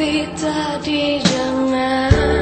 tapi tadi jangan.